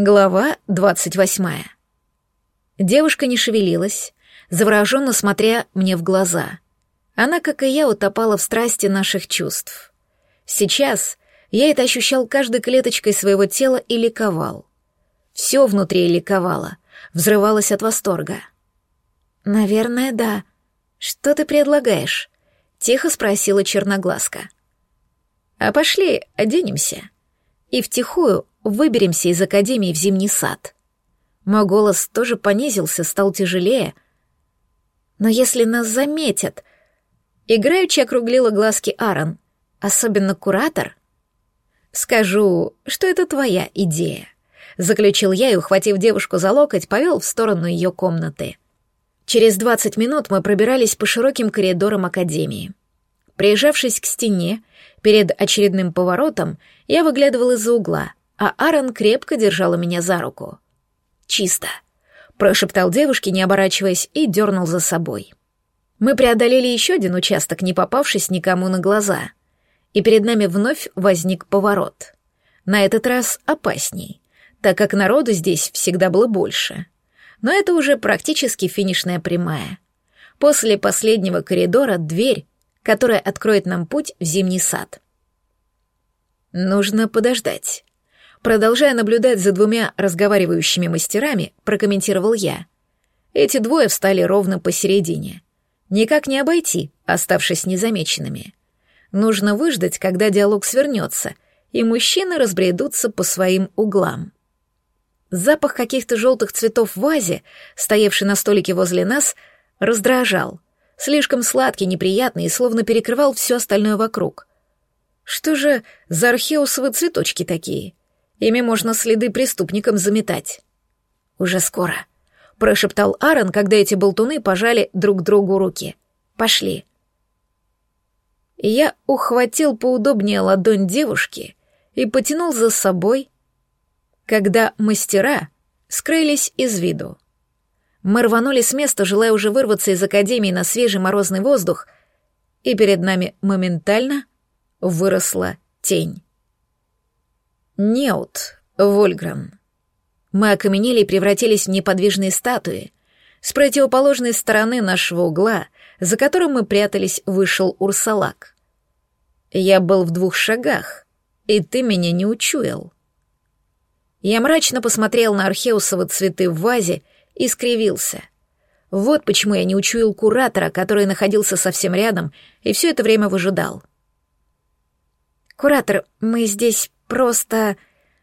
Глава двадцать восьмая. Девушка не шевелилась, завороженно смотря мне в глаза. Она, как и я, утопала в страсти наших чувств. Сейчас я это ощущал каждой клеточкой своего тела и ликовал. Все внутри ликовало, взрывалось от восторга. «Наверное, да. Что ты предлагаешь?» — тихо спросила черноглазка. «А пошли, оденемся. И втихую выберемся из академии в зимний сад». Мой голос тоже понизился, стал тяжелее. «Но если нас заметят...» Играючи округлила глазки Аарон. «Особенно куратор?» «Скажу, что это твоя идея», — заключил я и, ухватив девушку за локоть, повел в сторону ее комнаты. Через двадцать минут мы пробирались по широким коридорам Академии. Приезжавшись к стене, перед очередным поворотом, я выглядывал из-за угла, а Аарон крепко держала меня за руку. «Чисто», — прошептал девушке, не оборачиваясь, и дернул за собой. Мы преодолели еще один участок, не попавшись никому на глаза. И перед нами вновь возник поворот. На этот раз опасней, так как народу здесь всегда было больше. Но это уже практически финишная прямая. После последнего коридора дверь, которая откроет нам путь в зимний сад. Нужно подождать. Продолжая наблюдать за двумя разговаривающими мастерами, прокомментировал я. Эти двое встали ровно посередине. Никак не обойти, оставшись незамеченными. Нужно выждать, когда диалог свернется, и мужчины разбредутся по своим углам. Запах каких-то желтых цветов в вазе, стоявший на столике возле нас, раздражал. Слишком сладкий, неприятный и словно перекрывал все остальное вокруг. Что же за археусовые цветочки такие? Ими можно следы преступникам заметать. Уже скоро, прошептал Аарон, когда эти болтуны пожали друг другу руки. Пошли. Я ухватил поудобнее ладонь девушки и потянул за собой, когда мастера скрылись из виду. Мы рванули с места, желая уже вырваться из академии на свежий морозный воздух, и перед нами моментально выросла тень. Неут, Вольграм. Мы окаменели и превратились в неподвижные статуи. С противоположной стороны нашего угла, за которым мы прятались, вышел Урсалак. Я был в двух шагах, и ты меня не учуял. Я мрачно посмотрел на археусовы цветы в вазе и скривился. Вот почему я не учуял куратора, который находился совсем рядом и все это время выжидал. «Куратор, мы здесь просто...»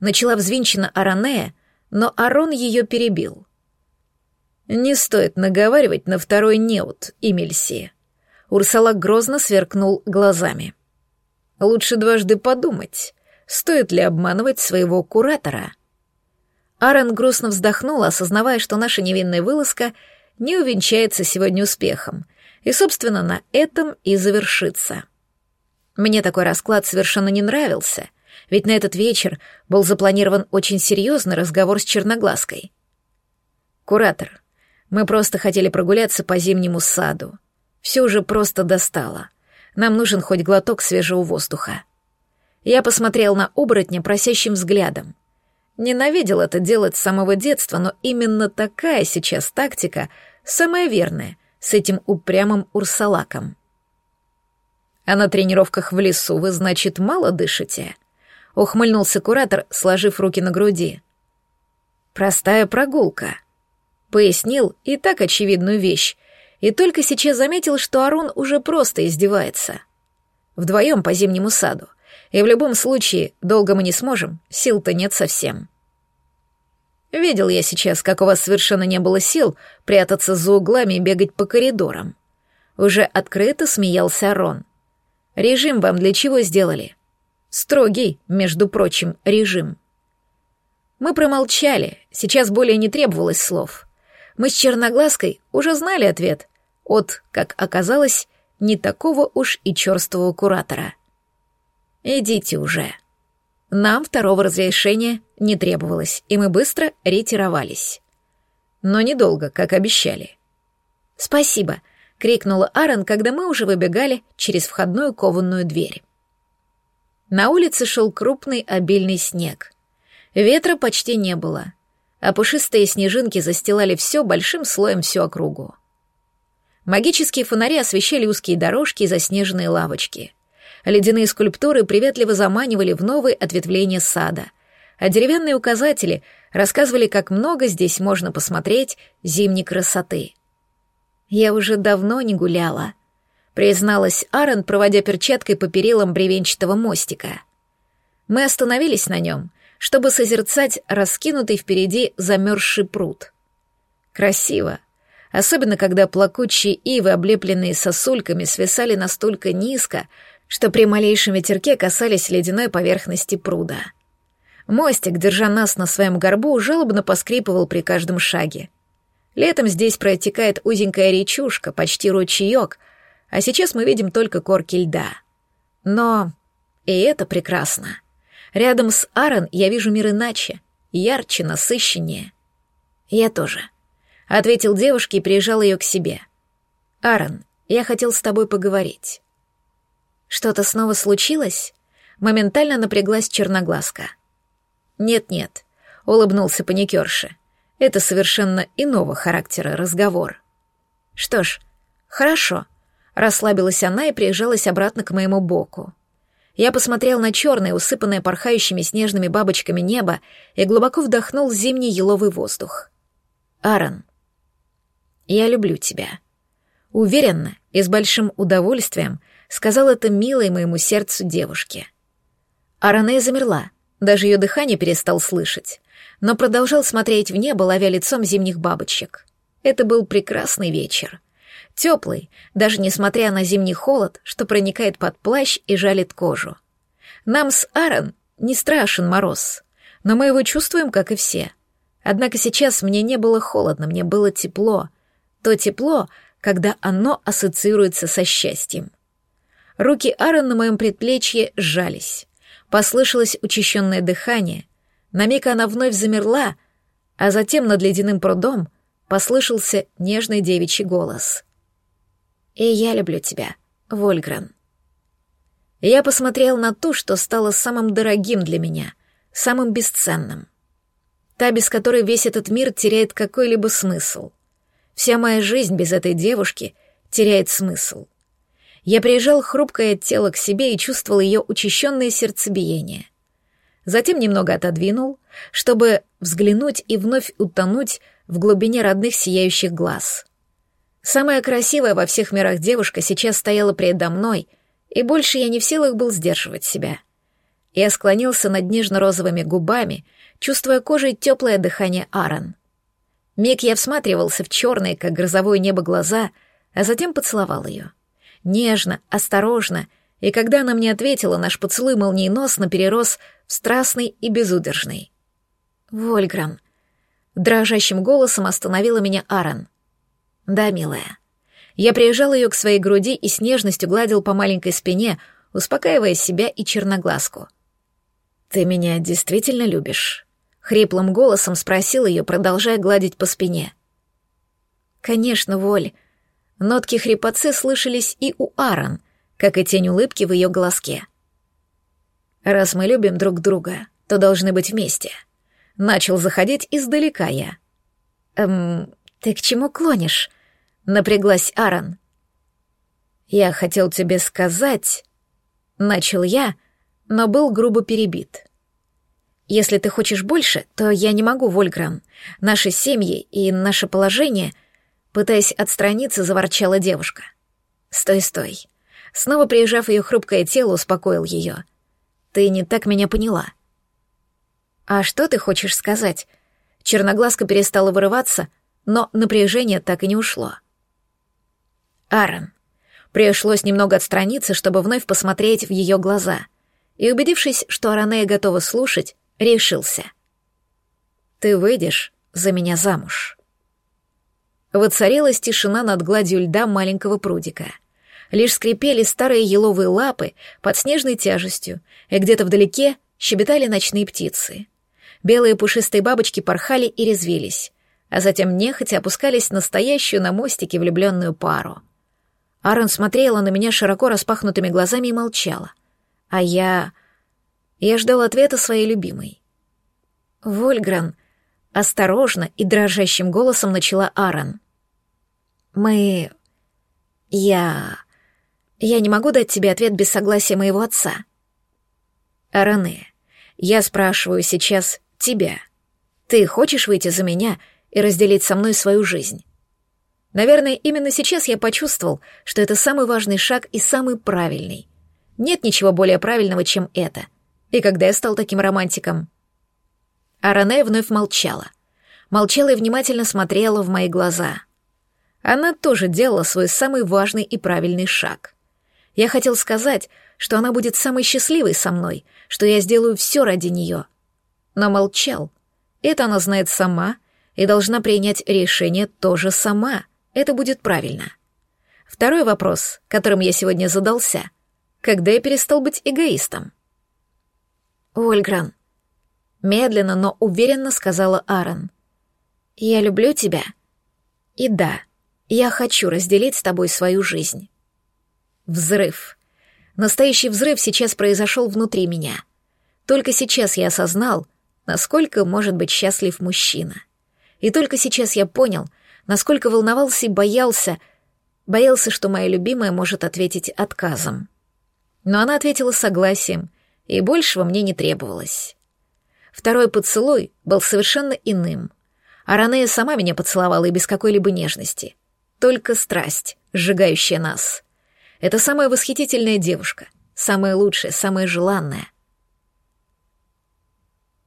Начала взвинчена Аранея, но Арон ее перебил. «Не стоит наговаривать на второй неут, Эмильси». Урсала грозно сверкнул глазами. «Лучше дважды подумать, стоит ли обманывать своего куратора». Аарон грустно вздохнул, осознавая, что наша невинная вылазка не увенчается сегодня успехом, и, собственно, на этом и завершится. Мне такой расклад совершенно не нравился, ведь на этот вечер был запланирован очень серьезный разговор с Черноглазкой. «Куратор, мы просто хотели прогуляться по зимнему саду. Все уже просто достало. Нам нужен хоть глоток свежего воздуха». Я посмотрел на оборотня просящим взглядом. Ненавидел это делать с самого детства, но именно такая сейчас тактика самая верная с этим упрямым урсалаком. А на тренировках в лесу вы, значит, мало дышите? Ухмыльнулся куратор, сложив руки на груди. Простая прогулка. Пояснил и так очевидную вещь, и только сейчас заметил, что Арун уже просто издевается. Вдвоем по зимнему саду. И в любом случае, долго мы не сможем, сил-то нет совсем. Видел я сейчас, как у вас совершенно не было сил прятаться за углами и бегать по коридорам. Уже открыто смеялся Арон. Режим вам для чего сделали? Строгий, между прочим, режим. Мы промолчали, сейчас более не требовалось слов. Мы с Черноглазкой уже знали ответ от, как оказалось, не такого уж и черствого куратора. «Идите уже». Нам второго разрешения не требовалось, и мы быстро ретировались. Но недолго, как обещали. «Спасибо», — крикнула Аарон, когда мы уже выбегали через входную кованную дверь. На улице шел крупный обильный снег. Ветра почти не было, а пушистые снежинки застилали все большим слоем всю округу. Магические фонари освещали узкие дорожки и заснеженные лавочки. Ледяные скульптуры приветливо заманивали в новые ответвления сада, а деревянные указатели рассказывали, как много здесь можно посмотреть зимней красоты. «Я уже давно не гуляла», — призналась Аарон, проводя перчаткой по перилам бревенчатого мостика. Мы остановились на нем, чтобы созерцать раскинутый впереди замерзший пруд. Красиво, особенно когда плакучие ивы, облепленные сосульками, свисали настолько низко, что при малейшем ветерке касались ледяной поверхности пруда. Мостик, держа нас на своем горбу, жалобно поскрипывал при каждом шаге. Летом здесь протекает узенькая речушка, почти ручеек, а сейчас мы видим только корки льда. Но и это прекрасно. Рядом с Аарон я вижу мир иначе, ярче, насыщеннее. Я тоже. Ответил девушке и прижал ее к себе. Аарон, я хотел с тобой поговорить. Что-то снова случилось? Моментально напряглась черноглазка. Нет-нет, улыбнулся паникерша. Это совершенно иного характера разговор. Что ж, хорошо. Расслабилась она и прижалась обратно к моему боку. Я посмотрел на черное, усыпанное порхающими снежными бабочками небо и глубоко вдохнул зимний еловый воздух. Аарон, я люблю тебя. Уверенно и с большим удовольствием сказал это милой моему сердцу девушке. Аранея замерла, даже ее дыхание перестал слышать, но продолжал смотреть в небо, ловя лицом зимних бабочек. Это был прекрасный вечер. Теплый, даже несмотря на зимний холод, что проникает под плащ и жалит кожу. Нам с Аарон не страшен мороз, но мы его чувствуем, как и все. Однако сейчас мне не было холодно, мне было тепло. То тепло, когда оно ассоциируется со счастьем. Руки Аарон на моем предплечье сжались. Послышалось учащенное дыхание. На миг она вновь замерла, а затем над ледяным прудом послышался нежный девичий голос. И я люблю тебя, Вольгран. Я посмотрел на ту, что стало самым дорогим для меня, самым бесценным. Та, без которой весь этот мир теряет какой-либо смысл. Вся моя жизнь без этой девушки теряет смысл. Я прижал хрупкое тело к себе и чувствовал ее учащенное сердцебиение. Затем немного отодвинул, чтобы взглянуть и вновь утонуть в глубине родных сияющих глаз. Самая красивая во всех мирах девушка сейчас стояла передо мной, и больше я не в силах был сдерживать себя. Я склонился над нежно-розовыми губами, чувствуя кожей теплое дыхание Аарон. Миг я всматривался в черные, как грозовое небо, глаза, а затем поцеловал ее. Нежно, осторожно, и когда она мне ответила, наш поцелуй молниеносно перерос в страстный и безудержный. «Вольграм», — дрожащим голосом остановила меня Аарон. «Да, милая». Я приезжал ее к своей груди и с нежностью гладил по маленькой спине, успокаивая себя и черноглазку. «Ты меня действительно любишь?» — хриплым голосом спросил ее, продолжая гладить по спине. «Конечно, Воль». Нотки хрипотцы слышались и у Аарон, как и тень улыбки в ее голоске. «Раз мы любим друг друга, то должны быть вместе». Начал заходить издалека я. «Эм, ты к чему клонишь?» Напряглась Аарон. «Я хотел тебе сказать...» Начал я, но был грубо перебит. «Если ты хочешь больше, то я не могу, Вольграм. Наши семьи и наше положение...» Пытаясь отстраниться, заворчала девушка. «Стой, стой». Снова приезжав ее хрупкое тело, успокоил ее. «Ты не так меня поняла». «А что ты хочешь сказать?» Черноглазка перестала вырываться, но напряжение так и не ушло. Аарон. Пришлось немного отстраниться, чтобы вновь посмотреть в ее глаза. И, убедившись, что Аранея готова слушать, решился. «Ты выйдешь за меня замуж». Воцарилась тишина над гладью льда маленького прудика. Лишь скрипели старые еловые лапы под снежной тяжестью, и где-то вдалеке щебетали ночные птицы. Белые пушистые бабочки порхали и резвились, а затем нехотя опускались на стоящую на мостике влюбленную пару — Аарон смотрела на меня широко распахнутыми глазами и молчала. А я... Я ждал ответа своей любимой. Вольгран, осторожно и дрожащим голосом начала Аарон. Мы... Я... Я не могу дать тебе ответ без согласия моего отца. Аране, я спрашиваю сейчас тебя. Ты хочешь выйти за меня и разделить со мной свою жизнь? Наверное, именно сейчас я почувствовал, что это самый важный шаг и самый правильный. Нет ничего более правильного, чем это. И когда я стал таким романтиком? Аране вновь молчала. Молчала и внимательно смотрела в мои глаза. Она тоже делала свой самый важный и правильный шаг. Я хотел сказать, что она будет самой счастливой со мной, что я сделаю все ради нее. Но молчал. Это она знает сама и должна принять решение тоже сама. Это будет правильно. Второй вопрос, которым я сегодня задался. Когда я перестал быть эгоистом? Ольгран. Медленно, но уверенно сказала Аарон. Я люблю тебя. И да, я хочу разделить с тобой свою жизнь. Взрыв. Настоящий взрыв сейчас произошел внутри меня. Только сейчас я осознал, насколько может быть счастлив мужчина. И только сейчас я понял, насколько волновался и боялся, боялся, что моя любимая может ответить отказом. Но она ответила согласием, и большего мне не требовалось. Второй поцелуй был совершенно иным. А Ранея сама меня поцеловала и без какой-либо нежности. Только страсть, сжигающая нас. Это самая восхитительная девушка, самая лучшая, самая желанная.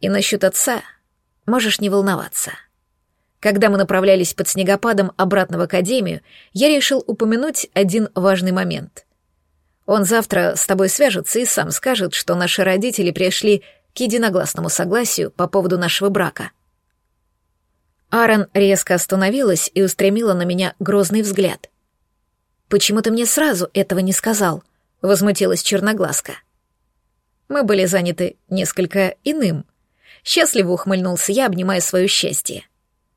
И насчет отца можешь не волноваться. Когда мы направлялись под снегопадом обратно в академию, я решил упомянуть один важный момент. Он завтра с тобой свяжется и сам скажет, что наши родители пришли к единогласному согласию по поводу нашего брака. Аарон резко остановилась и устремила на меня грозный взгляд. «Почему ты мне сразу этого не сказал?» — возмутилась черноглазка. Мы были заняты несколько иным. Счастливо ухмыльнулся я, обнимая свое счастье.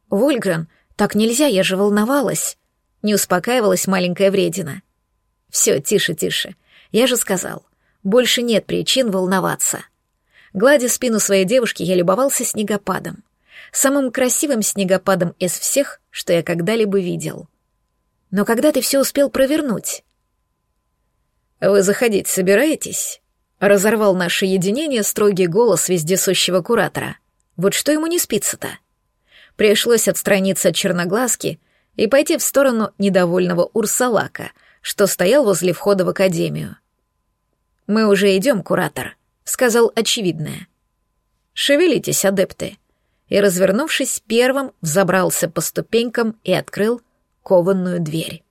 «Вольгрен, так нельзя, я же волновалась!» Не успокаивалась маленькая вредина. «Все, тише, тише. Я же сказал, больше нет причин волноваться». Гладя спину своей девушки, я любовался снегопадом. Самым красивым снегопадом из всех, что я когда-либо видел. Но когда ты все успел провернуть? «Вы заходить собираетесь?» Разорвал наше единение строгий голос вездесущего куратора. Вот что ему не спится-то? Пришлось отстраниться от черноглазки и пойти в сторону недовольного Урсалака, что стоял возле входа в академию. «Мы уже идем, куратор», — сказал очевидное. «Шевелитесь, адепты», и, развернувшись, первым взобрался по ступенькам и открыл кованную дверь.